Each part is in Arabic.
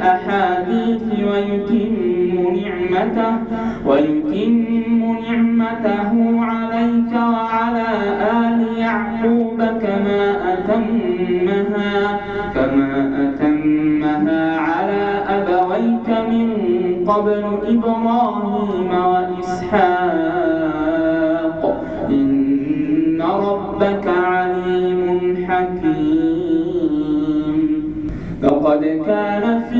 الأحاديث ويتم نعمته ويتم نعمته عليك وعلى آل يعقوب كما أتمها كما أتمها على أبويك من قبل إبراهيم وإسحاق. إن ربك عليم حكيم. لقد كان في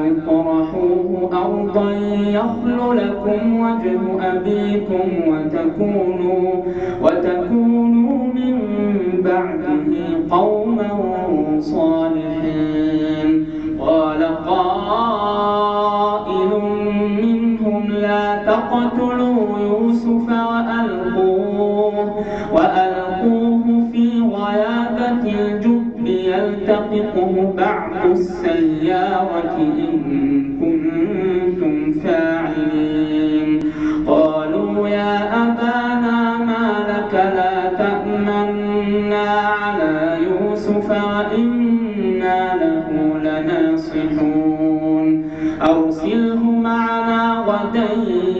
أرضا يخل لكم وجه أبيكم وتكونوا وتكونوا من بعده قوما صالحين. قال قائل منهم لا تقتلوا يوسف وألقوه وألقوه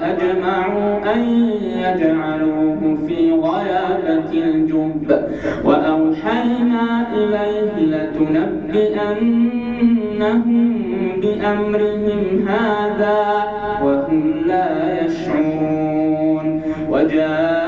به وأجمعوا أن يجعلوه في غيابة الجب وأوحينا إليه لتنبئنهم بأمرهم هذا وهم لا يشعرون. وجاءوا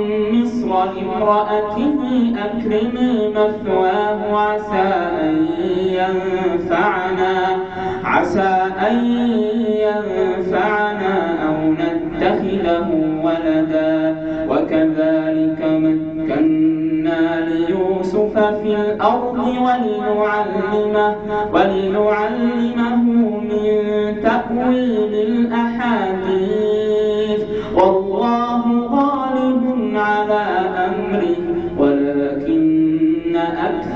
مصر لامرأته أكرمي مثواه عسى أن ينفعنا عسى أن ينفعنا أو نتخذه ولدا. وكذلك مكنا ليوسف في الأرض ولنعلمه, ولنعلمه من تأويل الأحاديث.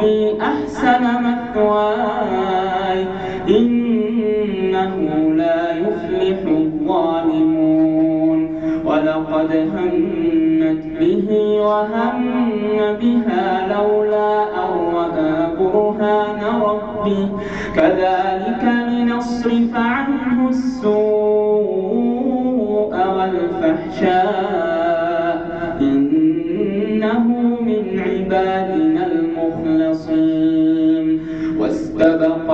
ربي أحسن مثواي إنه لا يفلح الظالمون. ولقد همت به وهم بها لولا أن برهان ربي. كذلك لنصرف عنه السوء والفحشاء.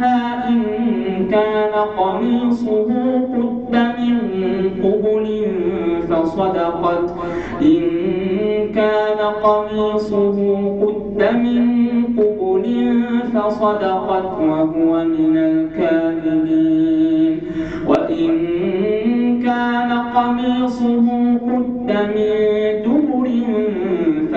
أهلها إن كان قميصه قد من قبل فصدقت. إن كان قميصه قد من قبل فصدقت وهو من الكاذبين. وإن كان قميصه قد من دبر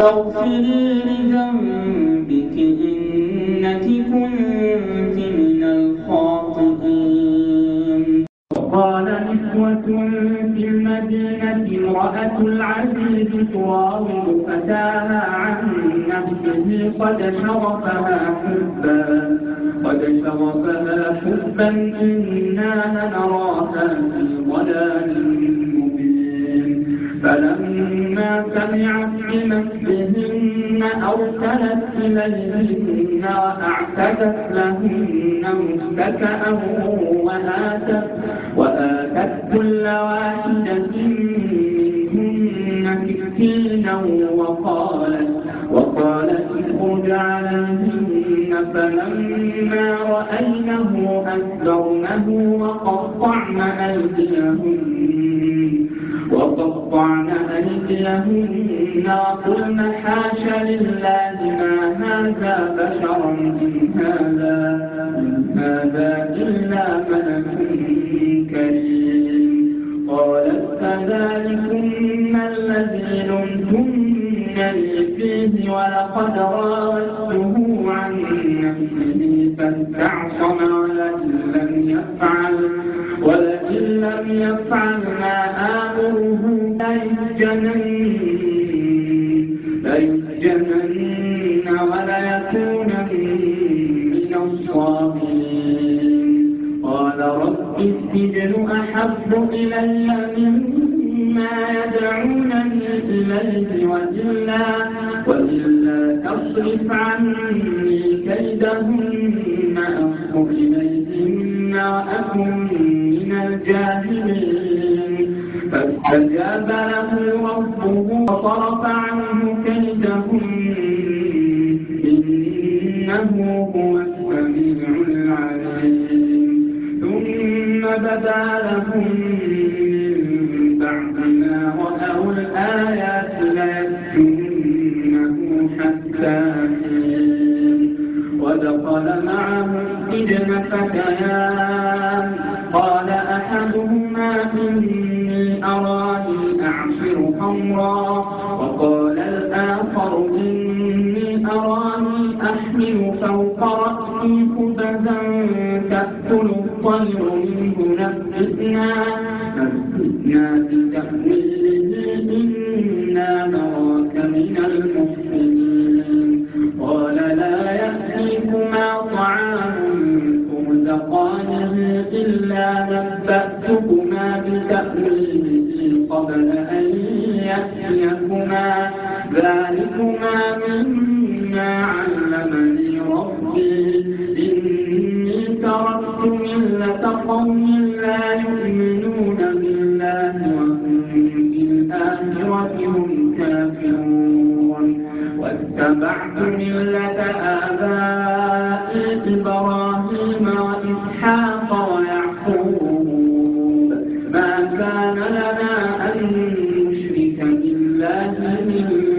واستغفري لذنبك إنك كنت من الخاطئين. وقال نسوة في المدينة امرأة العزيز تراود فتاها عن نفسه قد شغفها حبا قد شغفها حبا إنا لنراها في سمعت بمثلهن أرسلت إليهن وأعتدت لهن متكأ وآتت وآتت كل واحدة منهن سكينا وقالت وقالت اخرج عليهن فلما رأينه أكبرنه وقطعن أيديهن وقطعن أيديهن وقلن حاش لله ما هذا بشرا إن هذا إن هذا إلا ملك كريم. قالت فذلكن الذي لمتن تفتنني فيه ولقد راودته عن نفسه فاستعصم ولئن لم يفعل ولئن لم يفعل ما آمره ليسجنن ليسجنن وليكونن من الصاغرين. قال رب السجن أحب إلي مما يدعونني إليه وإلا وإلا تصرف عني كيدهن أصب إليهن وأكن من الجاهلين. فاستجاب له ربه وصرف عنه فتيان قال أحدهما إني أراني أعصر خمرا وقال الآخر إني أراني أحمل فوق رأسي خبزا تأكل الطير منه. نبئنا نبئنا me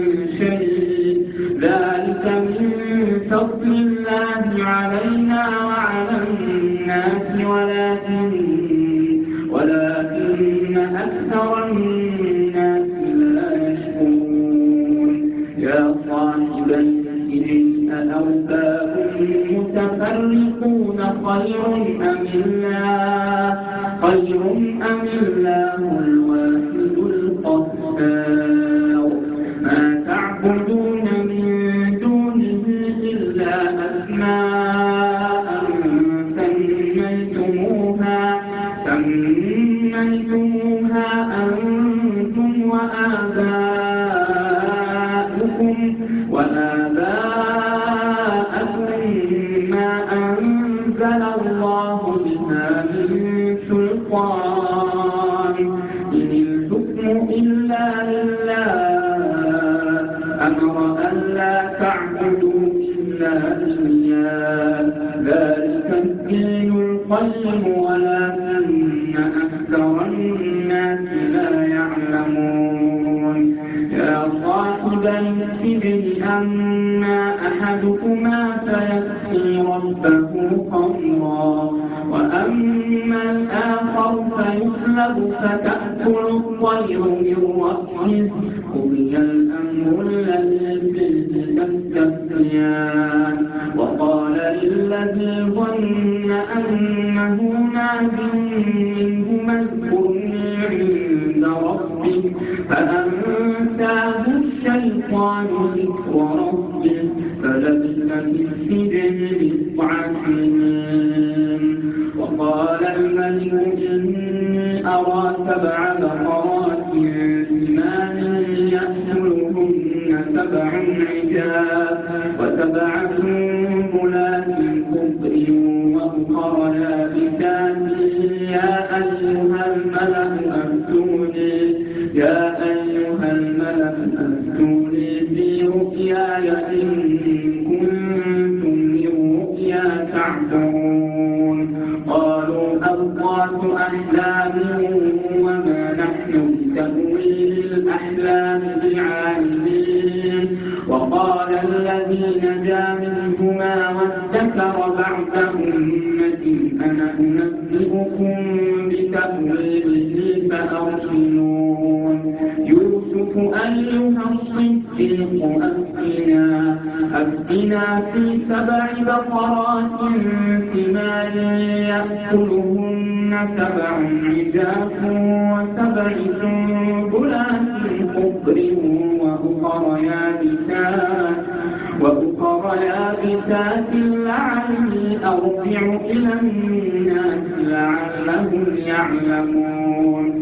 إياه ذلك الدين القيم ولكن أكثر الناس لا يعلمون. يا صاحب السجن أما أحدكما فيسقي ربه خمرا وأما الآخر فيسلب فتأكل الطير من رأسه. قضي الأمر الذي فيه ظن أنه ناج منهما اذكرني عند ربك فأنساه الشيطان ذكر ربه فلبث في السجن بضع سنين وقال الملك إني أرى سبع بقرات الملأ أفتوني يا يوسف يوسف أيها الصديق أفتنا أفتنا في سبع بقرات ثمان يأكلهن سبع عجاف وسبع سنبلات خضر وأخر يابسات وأخر يابسات لعلي أرجع إلى الناس لعلهم يعلمون.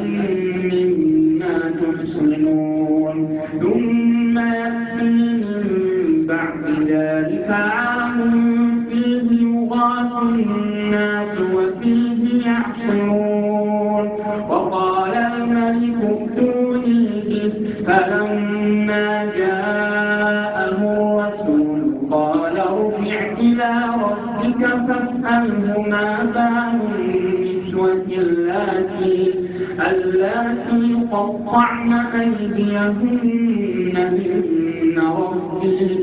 قليلا ربي بكيدهن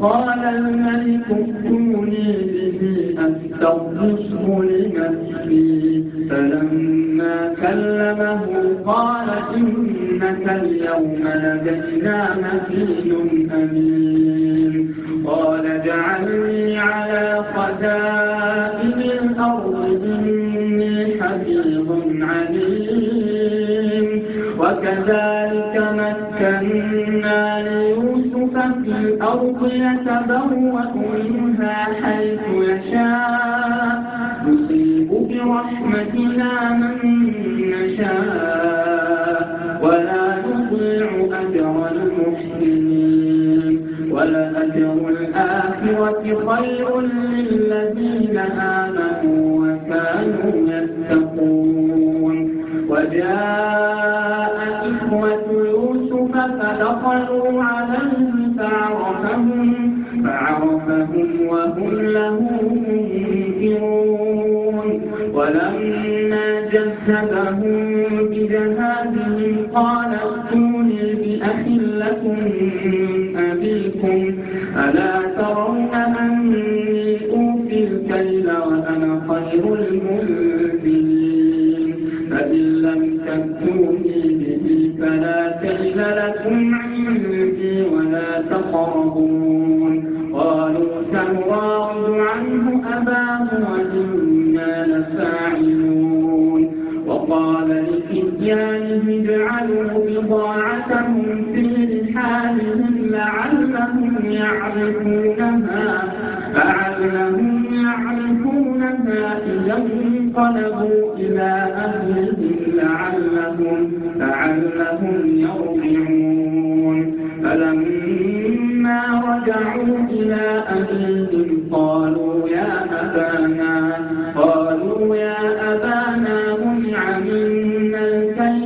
وقال الملك ائتوني به أستخلصه لنفسي. فلما كلمه قال إنك اليوم لدينا مكين أمين. قال اجعلني على خزائن الأرض إني حفيظ عليم. وكذلك الأرض يتبوأ منها حيث يشاء. نصيب برحمتنا من ولما جهزهم بجهازهم قال ائتوني بأخ لكم من أبيكم ألا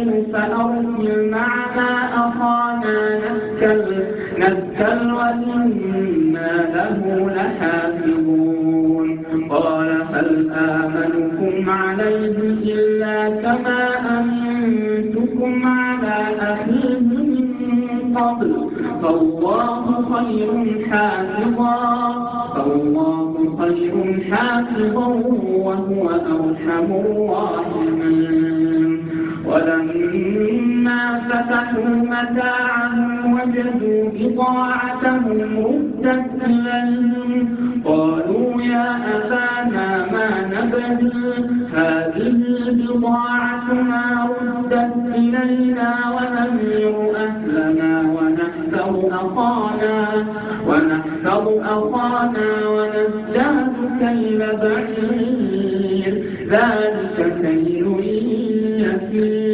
الكيل فأرسل معنا أخانا نسكل نسكل السلوى إنا له لحافظون. قال هل آمنكم عليه إلا كما أمنتكم على أخيه من قبل؟ فالله خير حافظا فالله خير حافظا وهو أرحم الراحمين. ولما فتحوا متاعهم وجدوا بضاعتهم ردت إليهم قالوا يا أبانا ما نبغي؟ هذه بضاعتنا ردت إلينا ونمير أهلنا ونحذر أخانا. ونحذر أخانا ونزداد كيل بعير. ذلك كيل يسير.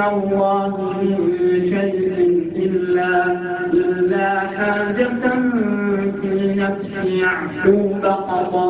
من الله من شيء إلا إلا حاجة في نفس يعقوب قضاها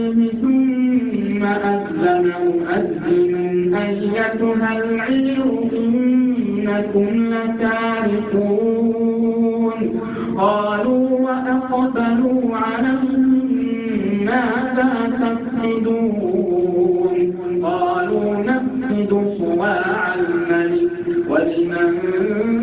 صواع الملك ولمن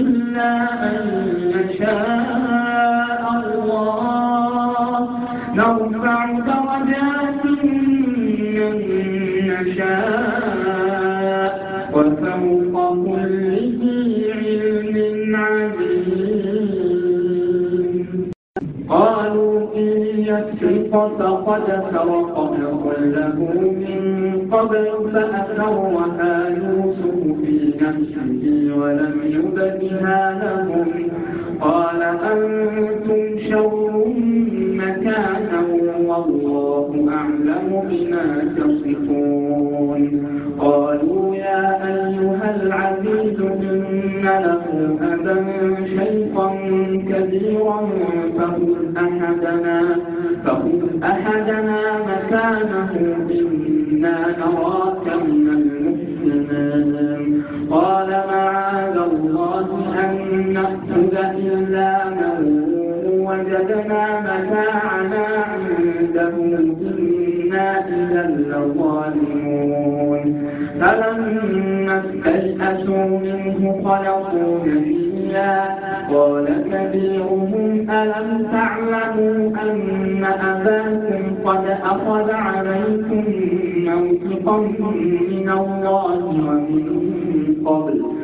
إلا أن يشاء الله. نرفع درجات من نشاء وفوق كل ذي علم عليم. قالوا إن يسرق فقد سرق له من قبل فأسرها يوسف في نفسه يبدها لهم قال أنتم شر مكانا والله أعلم بما تصفون. وجدنا متاعنا عنده إنا إذا لظالمون فلما استيئسوا منه خلقوا نبيا. قال كبيرهم ألم تعلموا أن أباكم قد أخذ عليكم موثقا من الله ومن قبل؟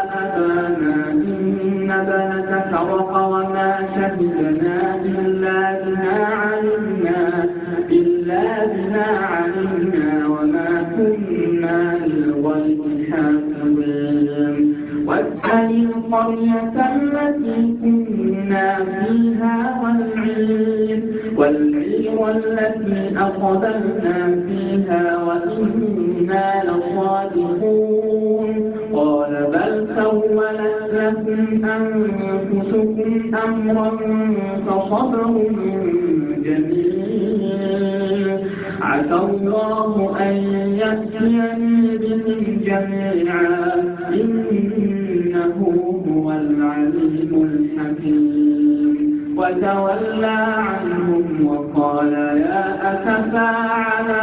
أبانا إن بنك سرق وما شهدنا إلا بما علمنا إلا بما علمنا وما كنا للغيب حافظين. واسأل القرية التي كنا فيها والعير والعير التي أقبلنا فيها وإنا لصادقون. سولت لكم أنفسكم أمرا فصبر جميل عسى الله أن يأتيني بهم جميعا. إنه هو العليم الحكيم. وتولى عنهم وقال يا أسفى على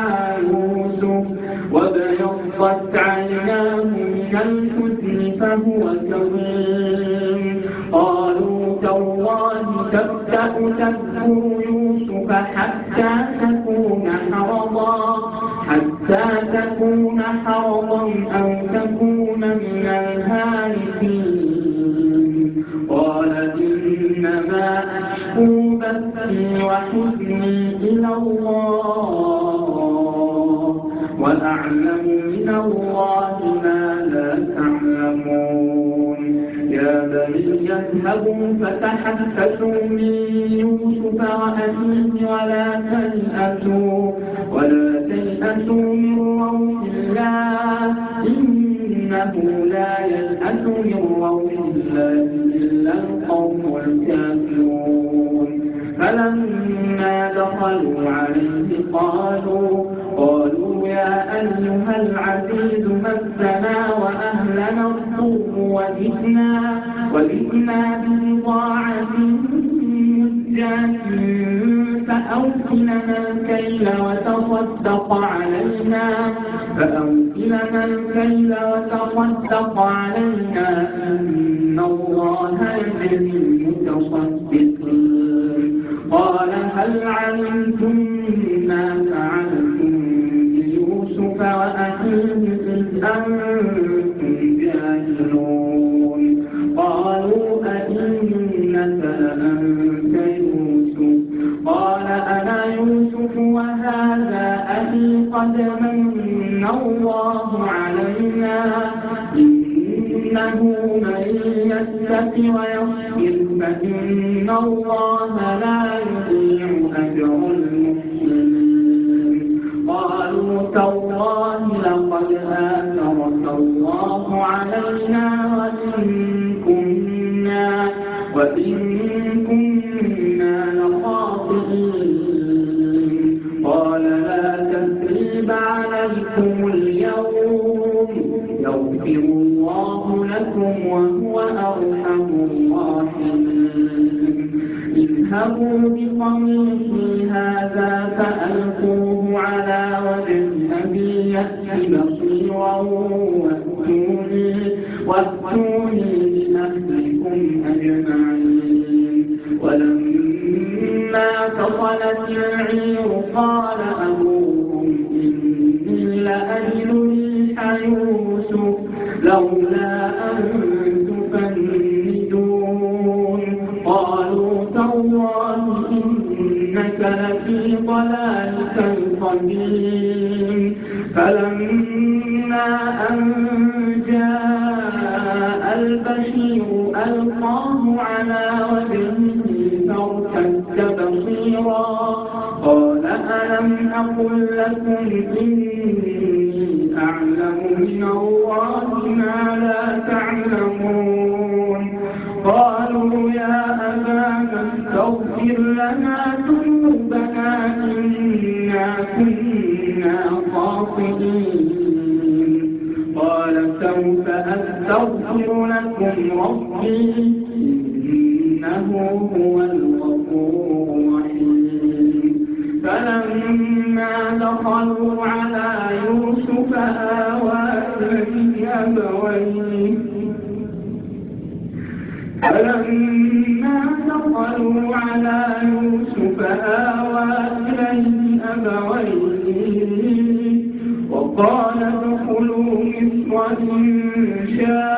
يوسف وابيضت عيناه من الحزن فهو كظيم. قالوا تالله تبدأ تذكر يوسف حتى تكون حرضا. حتى تكون حرضا أو تكون من الهالكين. قال إنما أشكو بثي وحزني إلى الله. وأعلم من الله بني اذهبوا فتحسسوا من يوسف وأخيه ولا تيأسوا ولا تيأسوا من روح الله. إنه لا ييأس من روح الله إلا القوم الكافرون. فلما دخلوا عليه قالوا قالوا يا أيها العزيز مسنا وأهلنا الضر وجئنا. وجئنا ببضاعة مزجاة فأوكلنا الكيل وتصدق علينا. فأوكلنا الكيل وتصدق علينا. إن الله يجزي المتصدقين. قال هل علمتم ما فعلتم بيوسف وأخيه إذ أنتم الله علينا إنه من يتق ويصبر فصلت العير قال أبوهم إني لأجد ريح يوسف لولا أن تفندون. قالوا تالله إنك لفي ضلالك القديم. من الله ما لا تعلمون دخلوا على يوسف آوى إليه أبويه وقال ادخلوا مصر إن شاء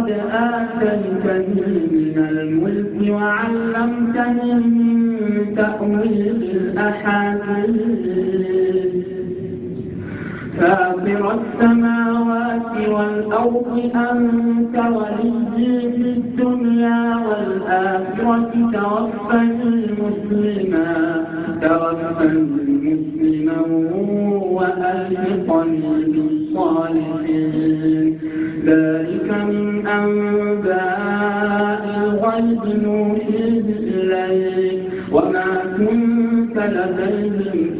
قد آتيتني من الملك وعلمتني من تأويل الأحاديث. فاطر السماوات والأرض أنت ولي في الدنيا والآخرة توفني مسلما توفني مسلما وألحقني بالصالحين. ذلك من أنباء الغيب نوحيه إليك. وما كنت لديهم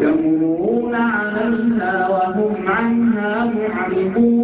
يمرون عليها وهم عنها معرضون